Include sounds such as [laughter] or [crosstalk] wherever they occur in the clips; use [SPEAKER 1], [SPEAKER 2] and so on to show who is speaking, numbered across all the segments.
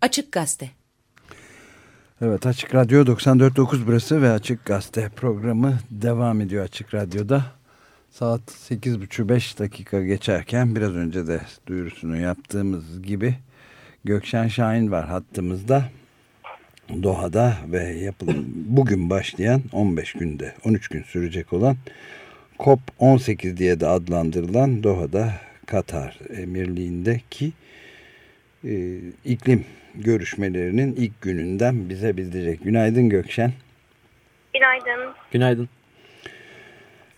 [SPEAKER 1] Açık Gazete.
[SPEAKER 2] Evet Açık Radyo 94.9 burası ve Açık Gazete programı devam ediyor Açık Radyo'da. Saat 8.30-5 dakika geçerken biraz önce de duyurusunu yaptığımız gibi Gökşen Şahin var hattımızda. Doha'da ve yapılım [clears throat] bugün başlayan 15 günde 13 gün sürecek olan COP18 diye de adlandırılan Doha'da Katar Emirliği'ndeki e, iklim görüşmelerinin ilk gününden bize bildirecek. Günaydın Gökşen.
[SPEAKER 3] Günaydın.
[SPEAKER 4] Günaydın.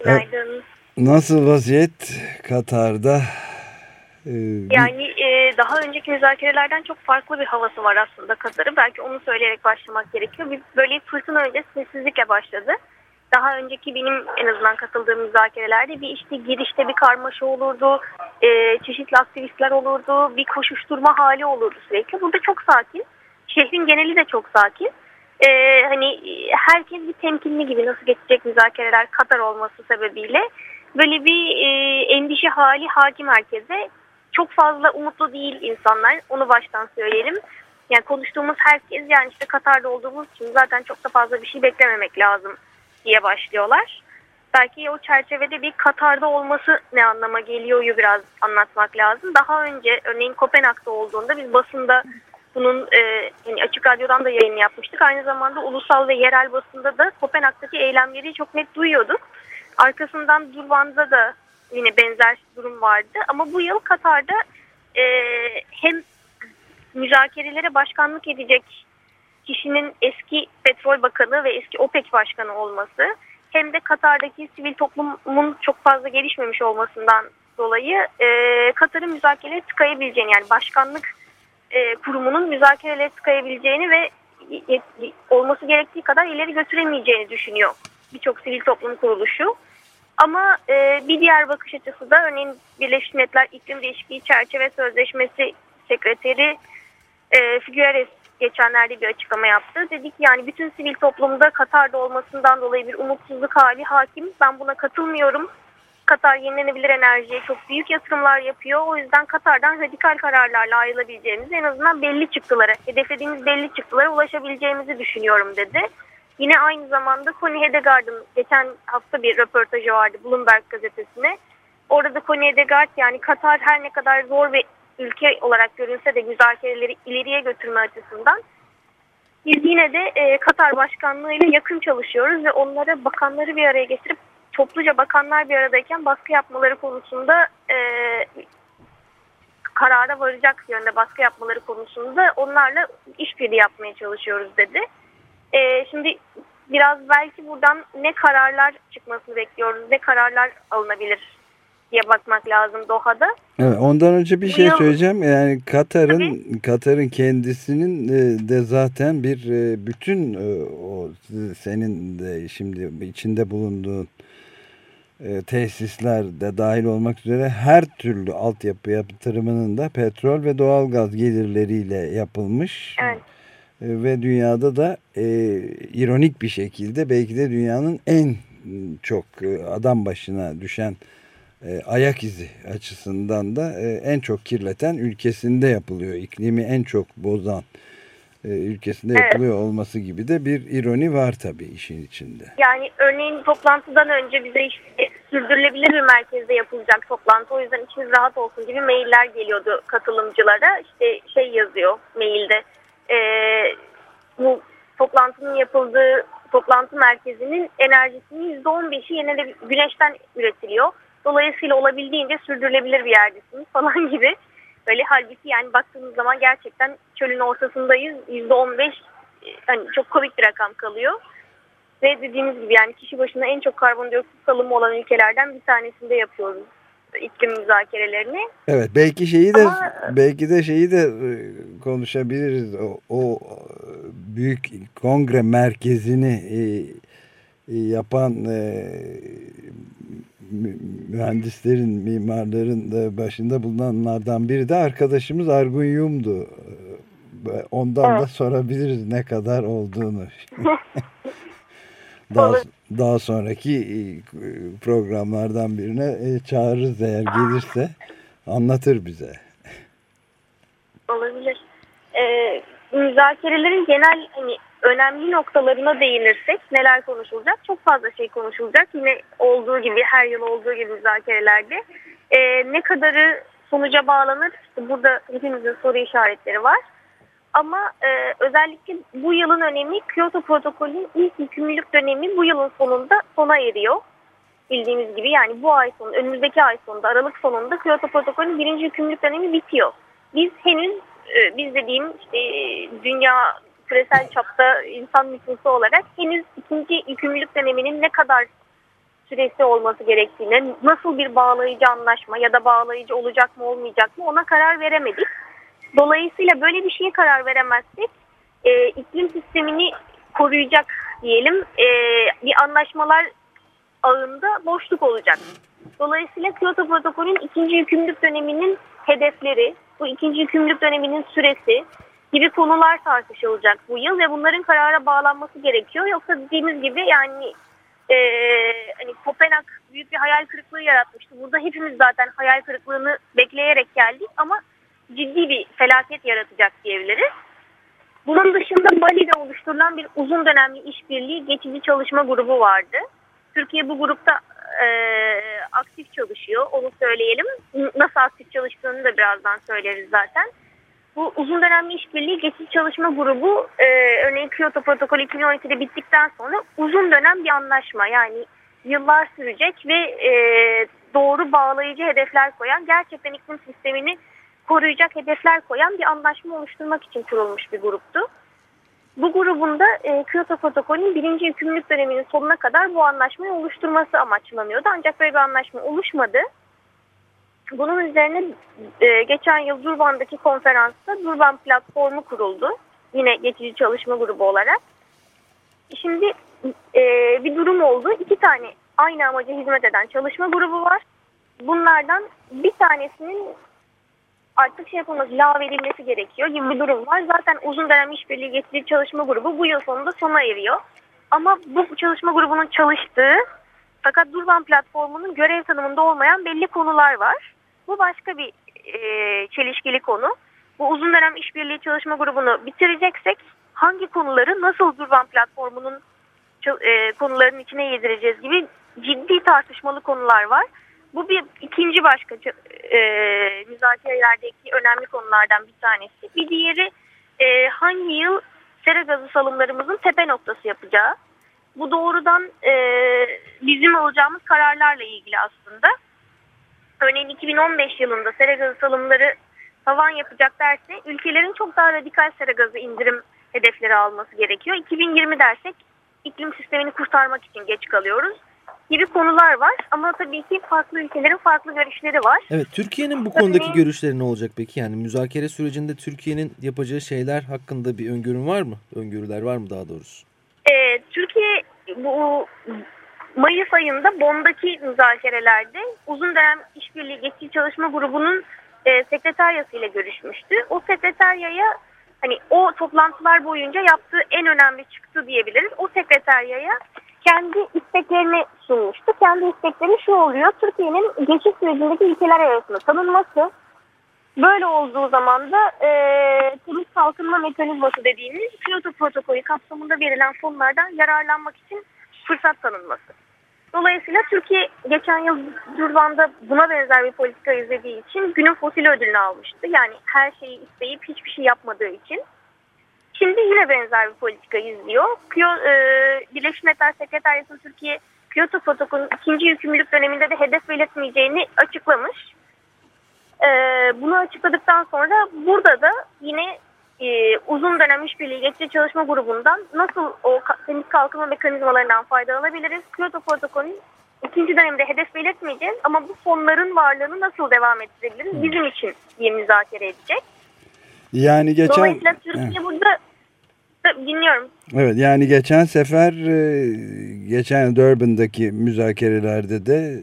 [SPEAKER 3] Günaydın.
[SPEAKER 2] Nasıl vaziyet Katar'da?
[SPEAKER 3] Ee, yani e, daha önceki müzakerelerden çok farklı bir havası var aslında Katar'ı. Belki onu söyleyerek başlamak gerekiyor. Bir, böyle fırtına önce sessizlikle başladı. Daha önceki benim en azından katıldığım müzakerelerde bir işte girişte bir karmaşa olurdu, e, çeşitli aktivistler olurdu, bir koşuşturma hali olurdu sürekli. Burada çok sakin, şehrin geneli de çok sakin. E, hani herkes bir temkinli gibi nasıl geçecek müzakereler Katar olması sebebiyle böyle bir e, endişe hali hakim herkese. Çok fazla umutlu değil insanlar, onu baştan söyleyelim. Yani konuştuğumuz herkes yani işte Katar'da olduğumuz için zaten çok da fazla bir şey beklememek lazım diye başlıyorlar. Belki o çerçevede bir Katar'da olması ne anlama geliyor biraz anlatmak lazım. Daha önce örneğin Kopenhag'da olduğunda biz basında bunun e, yani açık radyodan da yayın yapmıştık. Aynı zamanda ulusal ve yerel basında da Kopenhag'daki eylemleri çok net duyuyorduk. Arkasından Durvan'da da yine benzer durum vardı. Ama bu yıl Katar'da e, hem müzakerelere başkanlık edecek kişinin eski petrol bakanı ve eski OPEC başkanı olması hem de Katar'daki sivil toplumun çok fazla gelişmemiş olmasından dolayı e, Katar'ın müzakereye tıkayabileceğini yani başkanlık e, kurumunun müzakerelere tıkayabileceğini ve olması gerektiği kadar ileri götüremeyeceğini düşünüyor birçok sivil toplum kuruluşu. Ama e, bir diğer bakış açısı da örneğin Birleşmiş Milletler İklim Değişikliği Çerçeve Sözleşmesi Sekreteri e, Figueres geçenlerde bir açıklama yaptı. Dedi ki yani bütün sivil toplumda Katar'da olmasından dolayı bir umutsuzluk hali hakim. Ben buna katılmıyorum. Katar yenilenebilir enerjiye çok büyük yatırımlar yapıyor. O yüzden Katar'dan radikal kararlarla ayrılabileceğimiz en azından belli çıktılara, hedeflediğimiz belli çıktılara ulaşabileceğimizi düşünüyorum dedi. Yine aynı zamanda Connie Hedegaard'ın geçen hafta bir röportajı vardı Bloomberg gazetesine. Orada Connie Hedegaard yani Katar her ne kadar zor ve ülke olarak görünse de müzakereleri ileriye götürme açısından biz yine de e, Katar Başkanlığı ile yakın çalışıyoruz ve onlara bakanları bir araya getirip topluca bakanlar bir aradayken baskı yapmaları konusunda e, karara varacak yönde baskı yapmaları konusunda onlarla işbirliği yapmaya çalışıyoruz dedi. E, şimdi biraz belki buradan ne kararlar çıkmasını bekliyoruz, ne kararlar alınabilir diye bakmak lazım Doha'da.
[SPEAKER 2] Evet, ondan önce bir şey söyleyeceğim. Yani Katar'ın Katar'ın kendisinin e, de zaten bir e, bütün e, o senin de şimdi içinde bulunduğun tesisler de dahil olmak üzere her türlü altyapı yatırımının da petrol ve doğalgaz gelirleriyle yapılmış.
[SPEAKER 3] Evet.
[SPEAKER 2] Ve dünyada da e, ironik bir şekilde belki de dünyanın en çok adam başına düşen e, ayak izi açısından da e, en çok kirleten ülkesinde yapılıyor. İklimi en çok bozan e, ülkesinde evet. yapılıyor olması gibi de bir ironi var tabii işin içinde.
[SPEAKER 3] Yani örneğin toplantıdan önce bize işte sürdürülebilir bir merkezde yapılacak toplantı o yüzden içimiz rahat olsun gibi mailler geliyordu katılımcılara. İşte şey yazıyor mailde e, bu toplantının yapıldığı toplantı merkezinin enerjisinin %15'i yine güneşten üretiliyor Dolayısıyla olabildiğince sürdürülebilir bir yerdesiniz falan [laughs] gibi. Böyle halbuki yani baktığımız zaman gerçekten çölün ortasındayız. %15 hani çok komik bir rakam kalıyor. Ve dediğimiz gibi yani kişi başına en çok karbondioksit salımı olan ülkelerden bir tanesinde yapıyoruz iklim müzakerelerini.
[SPEAKER 2] Evet belki şeyi de Ama, belki de şeyi de e, konuşabiliriz. O, o büyük kongre merkezini e, e yapan mühendislerin, mimarların da başında bulunanlardan biri de arkadaşımız Argun Yum'du. Ee, ondan evet. da sorabiliriz ne kadar olduğunu. [laughs] daha, daha sonraki e, programlardan birine e, çağırırız eğer gelirse anlatır bize.
[SPEAKER 3] Olabilir. Ee, müzakerelerin genel hani önemli noktalarına değinirsek neler konuşulacak? Çok fazla şey konuşulacak. Yine olduğu gibi her yıl olduğu gibi müzakerelerde. E, ne kadarı sonuca bağlanır? İşte burada hepimizin soru işaretleri var. Ama e, özellikle bu yılın önemi Kyoto protokolünün ilk yükümlülük dönemi bu yılın sonunda sona eriyor. Bildiğimiz gibi yani bu ay sonu, önümüzdeki ay sonunda, Aralık sonunda Kyoto protokolünün birinci yükümlülük dönemi bitiyor. Biz henüz, e, biz dediğim işte dünya küresel çapta insan nüfusu olarak henüz ikinci yükümlülük döneminin ne kadar süresi olması gerektiğine, nasıl bir bağlayıcı anlaşma ya da bağlayıcı olacak mı olmayacak mı ona karar veremedik. Dolayısıyla böyle bir şeye karar veremezsek e, iklim sistemini koruyacak diyelim e, bir anlaşmalar ağında boşluk olacak. Dolayısıyla Kyoto protokolün ikinci yükümlülük döneminin hedefleri, bu ikinci yükümlülük döneminin süresi gibi konular tartışılacak bu yıl ve bunların karara bağlanması gerekiyor. Yoksa dediğimiz gibi yani e, hani Kopenhag büyük bir hayal kırıklığı yaratmıştı. Burada hepimiz zaten hayal kırıklığını bekleyerek geldik ama ciddi bir felaket yaratacak diyebiliriz. Bunun dışında Bali'de oluşturulan bir uzun dönemli işbirliği geçici çalışma grubu vardı. Türkiye bu grupta e, aktif çalışıyor, onu söyleyelim. Nasıl aktif çalıştığını da birazdan söyleriz zaten. Bu uzun dönemli işbirliği geçici çalışma grubu e, örneğin Kyoto Protokolü 2012'de bittikten sonra uzun dönem bir anlaşma yani yıllar sürecek ve e, doğru bağlayıcı hedefler koyan gerçekten iklim sistemini koruyacak hedefler koyan bir anlaşma oluşturmak için kurulmuş bir gruptu. Bu grubun da e, Kyoto Protokolü'nün birinci yükümlülük döneminin sonuna kadar bu anlaşmayı oluşturması amaçlanıyordu. Ancak böyle bir anlaşma oluşmadı. Bunun üzerine e, geçen yıl Durban'daki konferansta Durban platformu kuruldu. Yine geçici çalışma grubu olarak. Şimdi e, bir durum oldu. İki tane aynı amaca hizmet eden çalışma grubu var. Bunlardan bir tanesinin artık şey yapılması, lağv edilmesi gerekiyor gibi bir durum var. Zaten uzun dönem işbirliği getirici çalışma grubu bu yıl sonunda sona eriyor. Ama bu çalışma grubunun çalıştığı fakat Durban platformunun görev tanımında olmayan belli konular var. Bu başka bir e, çelişkili konu. Bu uzun dönem işbirliği çalışma grubunu bitireceksek hangi konuları nasıl Durban platformunun e, konuların içine yedireceğiz gibi ciddi tartışmalı konular var. Bu bir ikinci başka e, müzakerelerdeki önemli konulardan bir tanesi. Bir diğeri e, hangi yıl sera gazı salımlarımızın tepe noktası yapacağı. Bu doğrudan e, bizim alacağımız kararlarla ilgili aslında. Örneğin 2015 yılında sera gazı salımları tavan yapacak derse ülkelerin çok daha radikal sera gazı indirim hedefleri alması gerekiyor. 2020 dersek iklim sistemini kurtarmak için geç kalıyoruz gibi konular var. Ama tabii ki farklı ülkelerin farklı görüşleri var.
[SPEAKER 1] Evet, Türkiye'nin bu konudaki Örneğin, görüşleri ne olacak peki? Yani müzakere sürecinde Türkiye'nin yapacağı şeyler hakkında bir öngörün var mı? Öngörüler var mı daha doğrusu?
[SPEAKER 3] Ee, bu Mayıs ayında Bond'daki müzakerelerde uzun dönem işbirliği geçici çalışma grubunun e, sekreteryası ile görüşmüştü. O sekreteryaya hani o toplantılar boyunca yaptığı en önemli çıktı diyebiliriz. O sekreteryaya kendi isteklerini sunmuştu. Kendi istekleri şu oluyor. Türkiye'nin geçiş sürecindeki ülkeler arasında tanınması. Böyle olduğu zaman da e, temiz kalkınma mekanizması dediğimiz Kyoto protokolü kapsamında verilen fonlardan yararlanmak için fırsat tanınması. Dolayısıyla Türkiye geçen yıl Durban'da buna benzer bir politika izlediği için günün fosil ödülünü almıştı. Yani her şeyi isteyip hiçbir şey yapmadığı için. Şimdi yine benzer bir politika izliyor. E, Birleşmiş Milletler Sekreteryası Türkiye Kyoto Protokolü'nün ikinci yükümlülük döneminde de hedef belirtmeyeceğini açıklamış. E, bunu açıkladıktan sonra burada da yine e, uzun dönem işbirliği geçici çalışma grubundan nasıl o temiz kalkınma mekanizmalarından faydalanabiliriz? Kyoto Protokolü'nün ikinci dönemde hedef belirtmeyeceğiz ama bu fonların varlığını nasıl devam ettirebiliriz? Bizim için bir müzakere edecek.
[SPEAKER 2] Yani geçen...
[SPEAKER 3] Dolayısıyla Türkiye evet. burada dinliyorum.
[SPEAKER 2] Evet yani geçen sefer e, geçen Durban'daki müzakerelerde de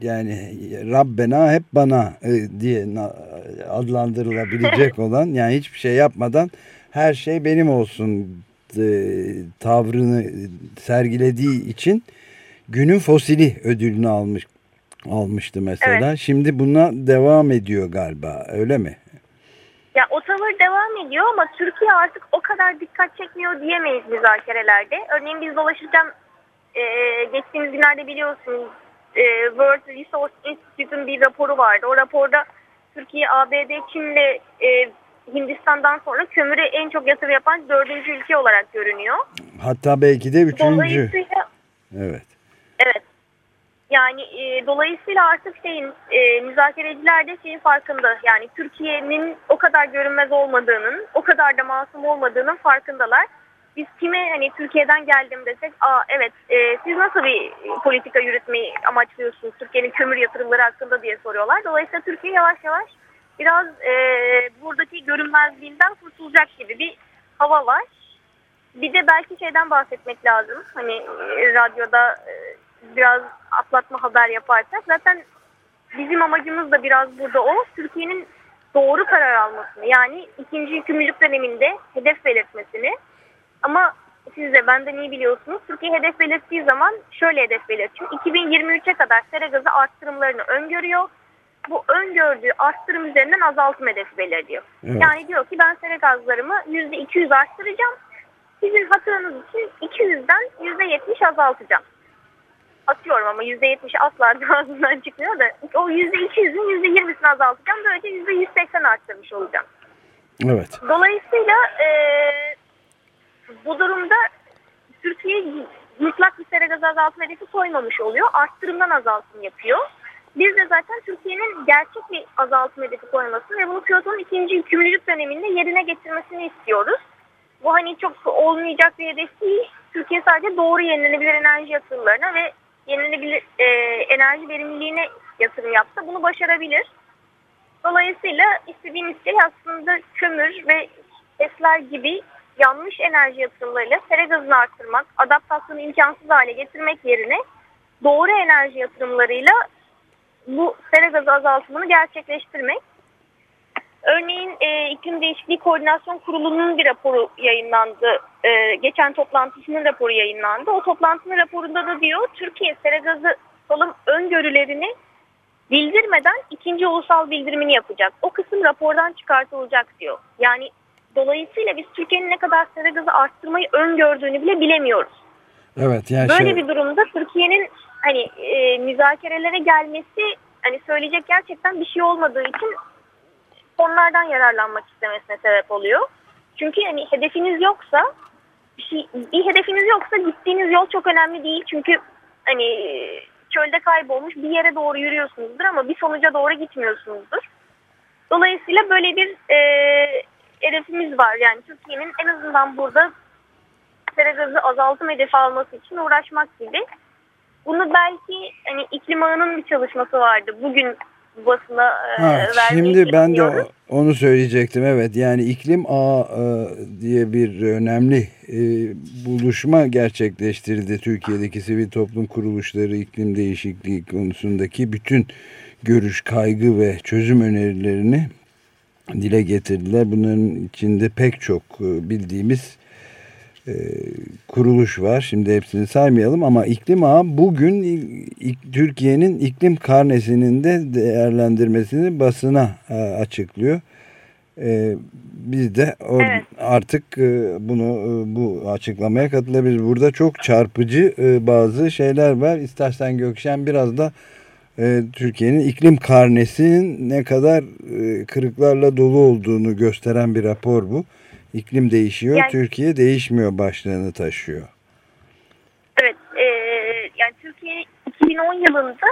[SPEAKER 2] yani Rabbena hep bana e, diye adlandırılabilecek [laughs] olan yani hiçbir şey yapmadan her şey benim olsun tavrını sergilediği için günün fosili ödülünü almış almıştı mesela. Evet. Şimdi buna devam ediyor galiba öyle mi?
[SPEAKER 3] Ya o tavır devam ediyor ama Türkiye artık o kadar dikkat çekmiyor diyemeyiz müzakerelerde. Örneğin biz dolaşırken e, geçtiğimiz günlerde biliyorsunuz e, World Resource Institute'un bir raporu vardı. O raporda Türkiye, ABD, Çin'le e, Hindistan'dan sonra kömüre en çok yatırım yapan dördüncü ülke olarak görünüyor.
[SPEAKER 2] Hatta belki de üçüncü.
[SPEAKER 3] Dolayısıyla
[SPEAKER 2] evet.
[SPEAKER 3] Evet. Yani e, dolayısıyla artık şeyin e, müzakereciler de şeyin farkında. Yani Türkiye'nin o kadar görünmez olmadığının, o kadar da masum olmadığının farkındalar. Biz kime hani Türkiye'den geldim desek, aa evet e, siz nasıl bir politika yürütmeyi amaçlıyorsunuz Türkiye'nin kömür yatırımları hakkında diye soruyorlar. Dolayısıyla Türkiye yavaş yavaş biraz e, buradaki görünmezliğinden kurtulacak gibi bir hava var. Bir de belki şeyden bahsetmek lazım. Hani e, radyoda e, biraz atlatma haber yaparsak zaten bizim amacımız da biraz burada o. Türkiye'nin doğru karar almasını yani ikinci yükümlülük döneminde hedef belirtmesini ama siz de benden iyi biliyorsunuz. Türkiye hedef belirttiği zaman şöyle hedef belirtiyor. 2023'e kadar sera gazı arttırımlarını öngörüyor. Bu öngördüğü arttırım üzerinden azaltım hedefi belirliyor.
[SPEAKER 2] Evet.
[SPEAKER 3] Yani diyor ki ben sera gazlarımı %200 arttıracağım. Sizin hatırınız için 200'den %70 azaltacağım. Atıyorum ama %70 asla [laughs] ağzından çıkmıyor da o %200'ün %20'sini azaltacağım. Böylece %180 arttırmış olacağım.
[SPEAKER 2] Evet.
[SPEAKER 3] Dolayısıyla e, bu durumda Türkiye mutlak bir sera azaltma hedefi koymamış oluyor. Arttırımdan azaltım yapıyor. Biz de zaten Türkiye'nin gerçek bir azaltım hedefi koymasını ve bunu Kyoto'nun ikinci yükümlülük döneminde yerine getirmesini istiyoruz. Bu hani çok olmayacak bir hedef değil. Türkiye sadece doğru yenilenebilir enerji yatırımlarına ve yenilenebilir e, enerji verimliliğine yatırım yapsa bunu başarabilir. Dolayısıyla istediğimiz şey aslında kömür ve HES'ler gibi yanlış enerji yatırımlarıyla sera gazını arttırmak, adaptasyonu imkansız hale getirmek yerine doğru enerji yatırımlarıyla bu sera gazı azaltımını gerçekleştirmek. Örneğin e, İklim Değişikliği Koordinasyon Kurulu'nun bir raporu yayınlandı. E, geçen toplantısının raporu yayınlandı. O toplantının raporunda da diyor Türkiye sera gazı salım öngörülerini bildirmeden ikinci ulusal bildirimini yapacak. O kısım rapordan çıkartılacak diyor. Yani dolayısıyla biz Türkiye'nin ne kadar sera gazı arttırmayı öngördüğünü bile bilemiyoruz.
[SPEAKER 2] Evet yani
[SPEAKER 3] Böyle
[SPEAKER 2] şey,
[SPEAKER 3] bir durumda Türkiye'nin hani e, müzakerelere gelmesi hani söyleyecek gerçekten bir şey olmadığı için konulardan yararlanmak istemesine sebep oluyor. Çünkü hani hedefiniz yoksa bir, şey, bir hedefiniz yoksa gittiğiniz yol çok önemli değil. Çünkü hani çölde kaybolmuş bir yere doğru yürüyorsunuzdur ama bir sonuca doğru gitmiyorsunuzdur. Dolayısıyla böyle bir e, hedefimiz var. Yani Türkiye'nin en azından burada sera gazı azaltım hedefi alması için uğraşmak gibi. Bunu belki hani iklim ağının bir çalışması vardı. Bugün basına e,
[SPEAKER 2] ha, şimdi ben de onu söyleyecektim. Evet yani iklim ağı e, diye bir önemli e, buluşma gerçekleştirdi. Türkiye'deki sivil toplum kuruluşları iklim değişikliği konusundaki bütün görüş, kaygı ve çözüm önerilerini dile getirdiler. Bunların içinde pek çok e, bildiğimiz e, kuruluş var. Şimdi hepsini saymayalım ama iklim ağı bugün ik- Türkiye'nin iklim karnesinin de değerlendirmesini basına e, açıklıyor. E, biz de
[SPEAKER 3] Evet.
[SPEAKER 2] artık e, bunu e, bu açıklamaya katılabiliriz. Burada çok çarpıcı e, bazı şeyler var. İstersen Gökşen biraz da e, Türkiye'nin iklim karnesinin ne kadar e, kırıklarla dolu olduğunu gösteren bir rapor bu. İklim değişiyor,
[SPEAKER 3] Yani-
[SPEAKER 2] Türkiye değişmiyor başlığını taşıyor.
[SPEAKER 3] Evet, e, yani Türkiye 2010 yılında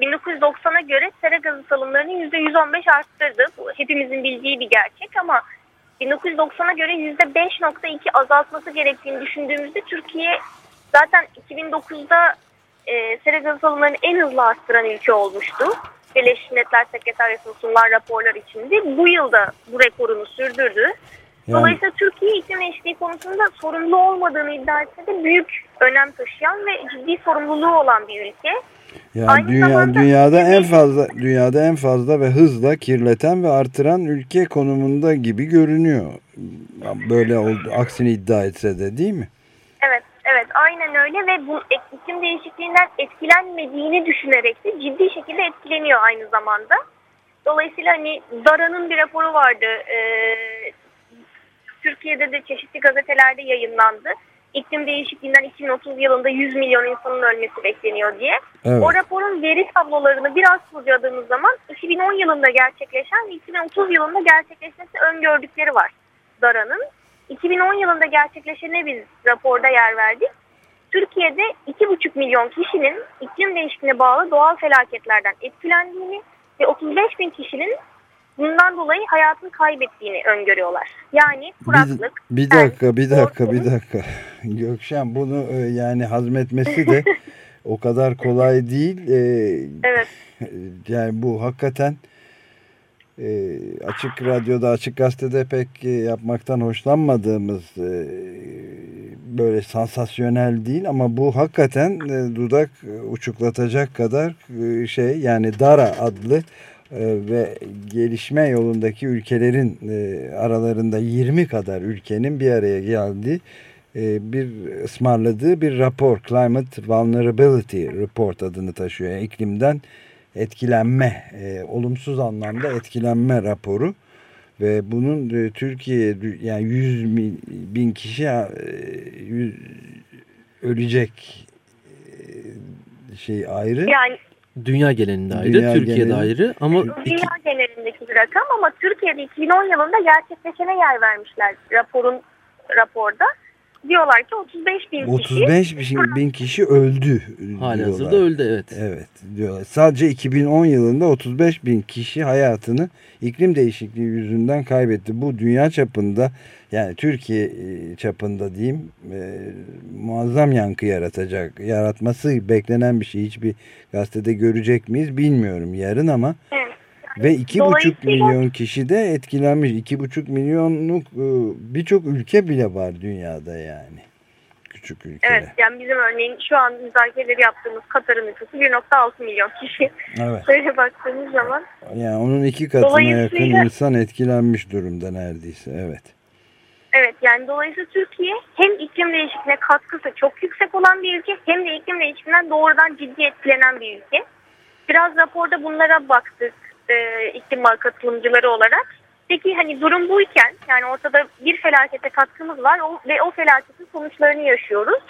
[SPEAKER 3] 1990'a göre sera gazı salımlarını %115 arttırdı. Bu hepimizin bildiği bir gerçek ama 1990'a göre %5.2 azaltması gerektiğini düşündüğümüzde Türkiye zaten 2009'da e, sera gazı salımlarını en hızlı arttıran ülke olmuştu. Birleşmiş Milletler Sekreteryası'nın sunulan raporlar içinde bu yılda bu rekorunu sürdürdü.
[SPEAKER 2] Yani,
[SPEAKER 3] Dolayısıyla Türkiye iklim değişikliği konusunda sorumlu olmadığını iddia etse de büyük önem taşıyan ve ciddi sorumluluğu olan bir ülke.
[SPEAKER 2] yani
[SPEAKER 3] aynı
[SPEAKER 2] dünya,
[SPEAKER 3] zamanda-
[SPEAKER 2] dünyada en fazla dünyada en fazla ve hızla kirleten ve artıran ülke konumunda gibi görünüyor. Böyle oldu, aksini iddia etse de değil mi?
[SPEAKER 3] Aynen öyle ve bu iklim değişikliğinden etkilenmediğini düşünerek de ciddi şekilde etkileniyor aynı zamanda. Dolayısıyla hani Dara'nın bir raporu vardı. E, Türkiye'de de çeşitli gazetelerde yayınlandı. İklim değişikliğinden 2030 yılında 100 milyon insanın ölmesi bekleniyor diye. Evet. O raporun veri tablolarını biraz kurcaladığımız zaman 2010 yılında gerçekleşen ve 2030 yılında gerçekleşmesi öngördükleri var Dara'nın. 2010 yılında gerçekleşene biz raporda yer verdik. Türkiye'de 2,5 milyon kişinin iklim değişikliğine bağlı doğal felaketlerden etkilendiğini ve 35 bin kişinin bundan dolayı hayatını kaybettiğini öngörüyorlar. Yani kuraklık.
[SPEAKER 2] Bir, bir dakika, bir dakika, bir dakika. [laughs] Gökşen bunu e, yani hazmetmesi de [laughs] o kadar kolay değil.
[SPEAKER 3] Ee, evet.
[SPEAKER 2] Yani bu hakikaten e, açık radyoda, açık gazetede pek e, yapmaktan hoşlanmadığımız e, böyle sansasyonel değil ama bu hakikaten e, dudak uçuklatacak kadar e, şey yani Dara adlı e, ve gelişme yolundaki ülkelerin e, aralarında 20 kadar ülkenin bir araya geldiği e, bir ısmarladığı bir rapor Climate Vulnerability Report adını taşıyor. Yani iklimden etkilenme, e, olumsuz anlamda etkilenme raporu ve bunun e, Türkiye yani 100 bin kişi e, 100, ölecek e, şey ayrı.
[SPEAKER 3] Yani
[SPEAKER 1] Dünya genelinde ayrı, Dünya Türkiye'de genelinde. ayrı ama
[SPEAKER 3] Dünya iki... genelindeki bir rakam ama Türkiye'de 2010 yılında gerçekleşene yer vermişler raporun raporda diyorlar ki 35 bin
[SPEAKER 2] 35 kişi. bin kişi öldü
[SPEAKER 1] Hali hazırda öldü evet.
[SPEAKER 2] Evet diyorlar. Sadece 2010 yılında 35 bin kişi hayatını iklim değişikliği yüzünden kaybetti. Bu dünya çapında yani Türkiye e, çapında diyeyim e, muazzam yankı yaratacak. Yaratması beklenen bir şey. Hiçbir gazetede görecek miyiz bilmiyorum yarın ama evet. Ve iki buçuk milyon kişi de etkilenmiş. iki buçuk milyonluk e, birçok ülke bile var dünyada yani. Küçük ülke.
[SPEAKER 3] Evet yani bizim örneğin şu an müzakereleri yaptığımız Katar'ın nüfusu 1.6 milyon kişi. Evet. Böyle baktığımız zaman.
[SPEAKER 2] Yani onun iki katına yakın insan etkilenmiş durumda neredeyse. Evet.
[SPEAKER 3] Evet yani dolayısıyla Türkiye hem iklim değişikliğine katkısı çok yüksek olan bir ülke hem de iklim değişikliğinden doğrudan ciddi etkilenen bir ülke. Biraz raporda bunlara baktık e, iklim katılımcıları olarak. Peki hani durum buyken yani ortada bir felakete katkımız var o, ve o felaketin sonuçlarını yaşıyoruz.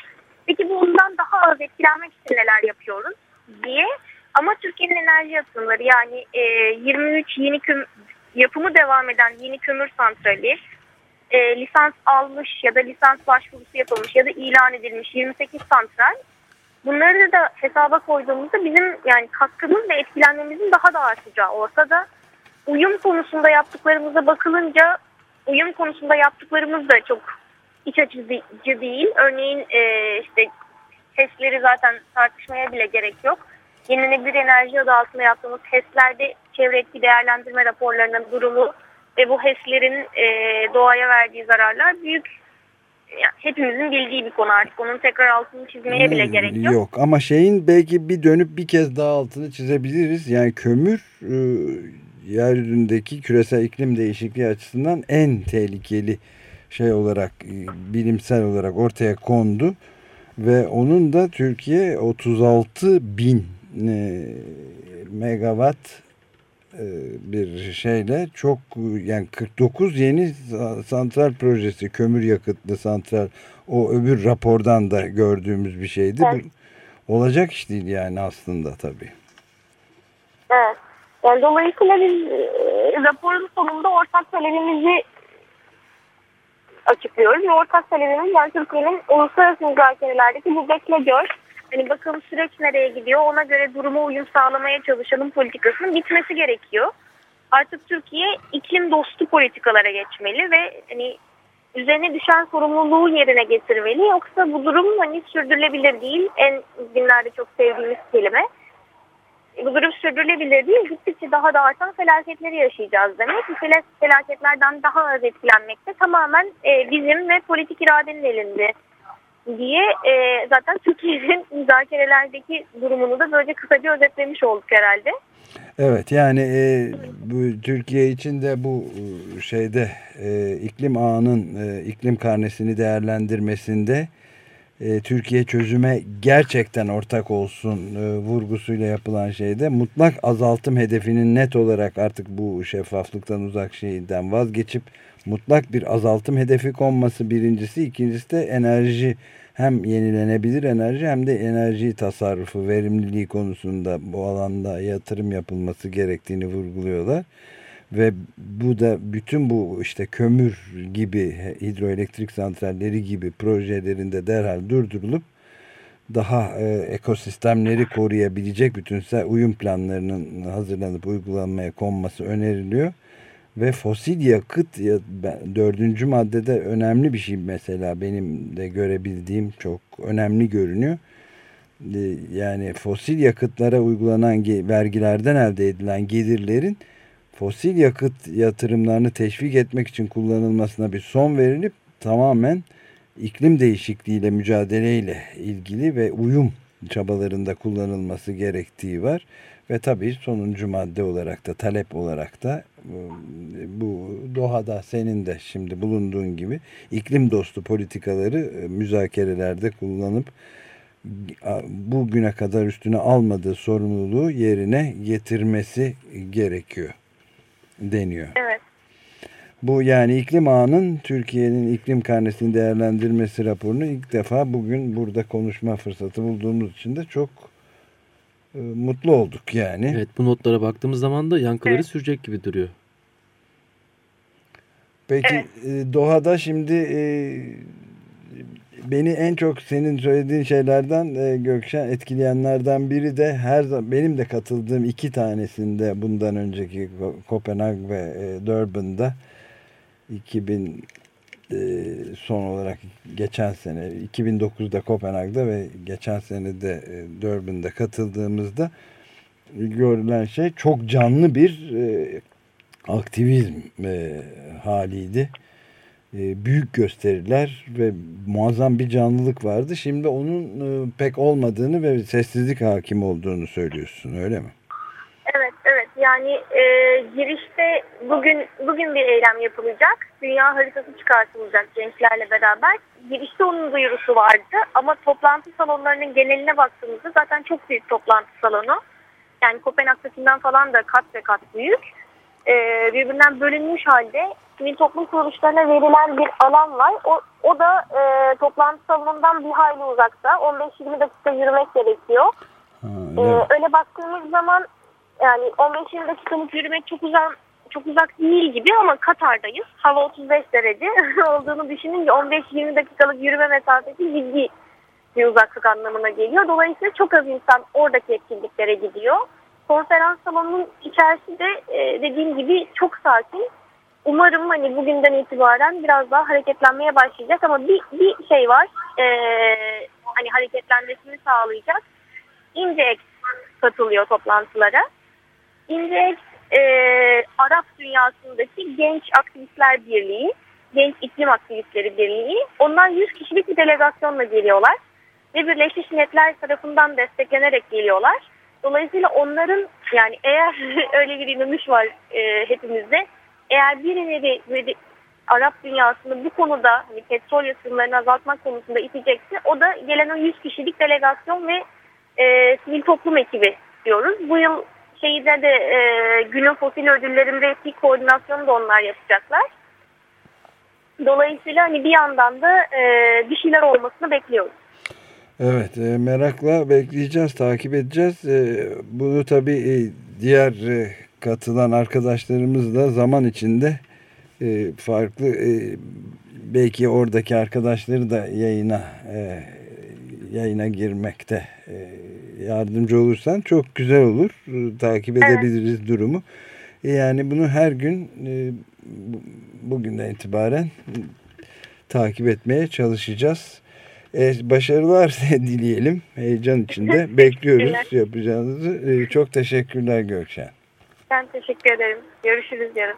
[SPEAKER 3] Peki bundan daha az etkilenmek için neler yapıyoruz diye. Ama Türkiye'nin enerji yatırımları yani e, 23 yeni küm, yapımı devam eden yeni kömür santrali, e, lisans almış ya da lisans başvurusu yapılmış ya da ilan edilmiş 28 santral Bunları da hesaba koyduğumuzda bizim yani katkımız ve etkilenmemizin daha da artacağı ortada. Uyum konusunda yaptıklarımıza bakılınca uyum konusunda yaptıklarımız da çok iç açıcı değil. Örneğin e, işte HES'leri zaten tartışmaya bile gerek yok. Yenilenebilir enerji adı altında yaptığımız HES'lerde çevre etki değerlendirme raporlarının durumu ve bu HES'lerin e, doğaya verdiği zararlar büyük yani hepimizin bildiği bir konu artık. Onun tekrar altını çizmeye bile hmm, gerek yok. Yok
[SPEAKER 2] ama şeyin belki bir dönüp bir kez daha altını çizebiliriz. Yani kömür e, yeryüzündeki küresel iklim değişikliği açısından en tehlikeli şey olarak e, bilimsel olarak ortaya kondu. Ve onun da Türkiye 36 bin e, megawatt bir şeyle çok yani 49 yeni santral projesi kömür yakıtlı santral o öbür rapordan da gördüğümüz bir şeydi. Evet. Bu, olacak iş değil yani aslında tabii.
[SPEAKER 3] Evet. Yani dolayısıyla biz e, raporun sonunda ortak talebimizi açıklıyoruz. Ve ortak talebimiz yani Türkiye'nin uluslararası müzakerelerdeki bu bekle gör Hani bakalım süreç nereye gidiyor ona göre duruma uyum sağlamaya çalışalım politikasının bitmesi gerekiyor. Artık Türkiye iklim dostu politikalara geçmeli ve hani üzerine düşen sorumluluğu yerine getirmeli. Yoksa bu durum hani sürdürülebilir değil. En günlerde çok sevdiğimiz kelime. Bu durum sürdürülebilir değil. Gittikçe daha da artan felaketleri yaşayacağız demek. Bu felaketlerden daha az etkilenmek de tamamen e, bizim ve politik iradenin elinde diye e, zaten Türkiye'nin [laughs] müzakerelerdeki durumunu da böylece kısaca özetlemiş olduk herhalde.
[SPEAKER 2] Evet yani e, bu Türkiye için de bu e, şeyde e, iklim ağının e, iklim karnesini değerlendirmesinde e, Türkiye çözüme gerçekten ortak olsun e, vurgusuyla yapılan şeyde mutlak azaltım hedefinin net olarak artık bu şeffaflıktan uzak şeyden vazgeçip mutlak bir azaltım hedefi konması birincisi. ikincisi de enerji hem yenilenebilir enerji hem de enerji tasarrufu, verimliliği konusunda bu alanda yatırım yapılması gerektiğini vurguluyorlar. Ve bu da bütün bu işte kömür gibi hidroelektrik santralleri gibi projelerinde derhal durdurulup daha e, ekosistemleri koruyabilecek bütünsel uyum planlarının hazırlanıp uygulanmaya konması öneriliyor. Ve fosil yakıt ya, dördüncü maddede önemli bir şey mesela benim de görebildiğim çok önemli görünüyor. E, yani fosil yakıtlara uygulanan vergilerden elde edilen gelirlerin fosil yakıt yatırımlarını teşvik etmek için kullanılmasına bir son verilip tamamen iklim değişikliğiyle mücadeleyle ilgili ve uyum çabalarında kullanılması gerektiği var. Ve tabii sonuncu madde olarak da talep olarak da bu Doha'da senin de şimdi bulunduğun gibi iklim dostu politikaları e, müzakerelerde kullanıp bugüne kadar üstüne almadığı sorumluluğu yerine getirmesi gerekiyor deniyor.
[SPEAKER 3] Evet.
[SPEAKER 2] Bu yani iklim ağının Türkiye'nin iklim karnesini değerlendirmesi raporunu ilk defa bugün burada konuşma fırsatı bulduğumuz için de çok e, mutlu olduk yani.
[SPEAKER 1] Evet bu notlara baktığımız zaman da yankıları evet. sürecek gibi duruyor.
[SPEAKER 2] Peki evet. e, Doha'da şimdi e, beni en çok senin söylediğin şeylerden e, Gökşen etkileyenlerden biri de her zaman benim de katıldığım iki tanesinde bundan önceki Kopenhag ve e, Durban'da 2000 e, son olarak geçen sene 2009'da Kopenhag'da ve geçen sene de e, Durban'da katıldığımızda görülen şey çok canlı bir e, aktivizm e, haliydi büyük gösteriler ve muazzam bir canlılık vardı. Şimdi onun pek olmadığını ve sessizlik hakim olduğunu söylüyorsun öyle mi?
[SPEAKER 3] Evet evet yani e, girişte bugün bugün bir eylem yapılacak. Dünya haritası çıkartılacak gençlerle beraber. Girişte onun duyurusu vardı ama toplantı salonlarının geneline baktığımızda zaten çok büyük toplantı salonu. Yani Kopenhag'dakinden falan da kat ve kat büyük. E, birbirinden bölünmüş halde sivil toplum kuruluşlarına verilen bir alan var. O, o da e, toplantı salonundan bir hayli uzakta. 15-20 dakika yürümek gerekiyor. Ha, ee, öyle baktığımız zaman yani 15-20 dakikalık yürümek çok uzak çok uzak değil gibi ama Katar'dayız. Hava 35 derece [laughs] olduğunu düşününce 15-20 dakikalık yürüme mesafesi ciddi bir uzaklık anlamına geliyor. Dolayısıyla çok az insan oradaki etkinliklere gidiyor. Konferans salonunun içerisi de e, dediğim gibi çok sakin umarım hani bugünden itibaren biraz daha hareketlenmeye başlayacak ama bir, bir şey var e, hani hareketlenmesini sağlayacak. İncex katılıyor toplantılara. İncex e, Arap dünyasındaki genç aktivistler birliği, genç iklim aktivistleri birliği. Onlar 100 kişilik bir delegasyonla geliyorlar ve Birleşmiş Milletler tarafından desteklenerek geliyorlar. Dolayısıyla onların yani eğer [laughs] öyle bir inanış var e, hepimizde eğer birileri Arap dünyasını bu konuda hani petrol yatırımlarını azaltmak konusunda itecekse o da gelen o 100 kişilik delegasyon ve e, sivil toplum ekibi diyoruz. Bu yıl şeyde de e, günün fosil ödüllerinde koordinasyonu da onlar yapacaklar. Dolayısıyla hani bir yandan da e, bir şeyler olmasını bekliyoruz.
[SPEAKER 2] Evet e, merakla bekleyeceğiz, takip edeceğiz. E, bunu tabii e, diğer e, katılan arkadaşlarımız da zaman içinde e, farklı e, belki oradaki arkadaşları da yayına e, yayına girmekte e, yardımcı olursan çok güzel olur. E, takip edebiliriz evet. durumu. E, yani bunu her gün e, bugünden itibaren takip etmeye çalışacağız. E, başarılar [laughs] dileyelim. Heyecan içinde bekliyoruz yapacağınızı. E, çok teşekkürler Gökşen.
[SPEAKER 3] Ben teşekkür ederim. Görüşürüz yarın.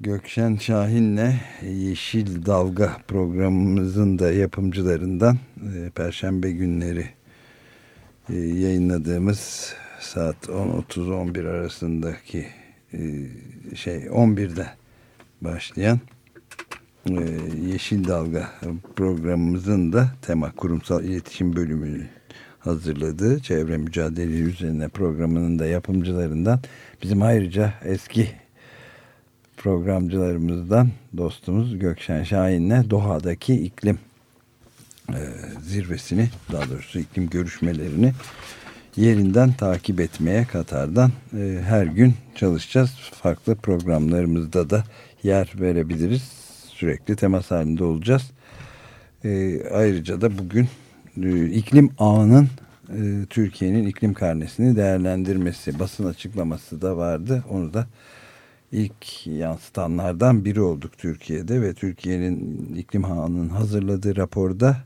[SPEAKER 2] Gökşen Şahin'le Yeşil Dalga programımızın da yapımcılarından e, Perşembe günleri e, yayınladığımız saat 10.30-11 arasındaki e, şey 11'de başlayan e, Yeşil Dalga programımızın da tema kurumsal iletişim bölümünü hazırladığı çevre mücadele üzerine programının da yapımcılarından bizim ayrıca eski programcılarımızdan dostumuz Gökşen Şahin'le Doha'daki iklim e, zirvesini daha doğrusu iklim görüşmelerini yerinden takip etmeye Katar'dan e, her gün çalışacağız. Farklı programlarımızda da yer verebiliriz. Sürekli temas halinde olacağız. E, ayrıca da bugün e, iklim ağının e, Türkiye'nin iklim karnesini değerlendirmesi basın açıklaması da vardı. Onu da ilk yansıtanlardan biri olduk Türkiye'de ve Türkiye'nin iklim ağının hazırladığı raporda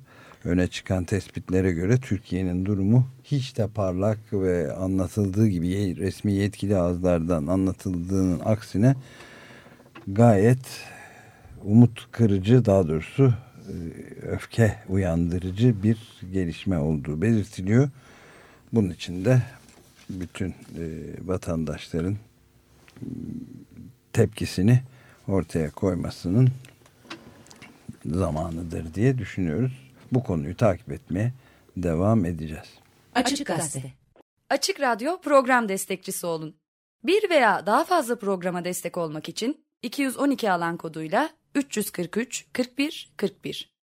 [SPEAKER 2] öne çıkan tespitlere göre Türkiye'nin durumu hiç de parlak ve anlatıldığı gibi resmi yetkili ağızlardan anlatıldığının aksine gayet umut kırıcı daha doğrusu e, öfke uyandırıcı bir gelişme olduğu belirtiliyor. Bunun için de bütün e, vatandaşların tepkisini ortaya koymasının zamanıdır diye düşünüyoruz. Bu konuyu takip etmeye devam edeceğiz.
[SPEAKER 4] Açık Gazete Açık Radyo program destekçisi olun. Bir veya daha fazla programa destek olmak için 212 alan koduyla 343 41 41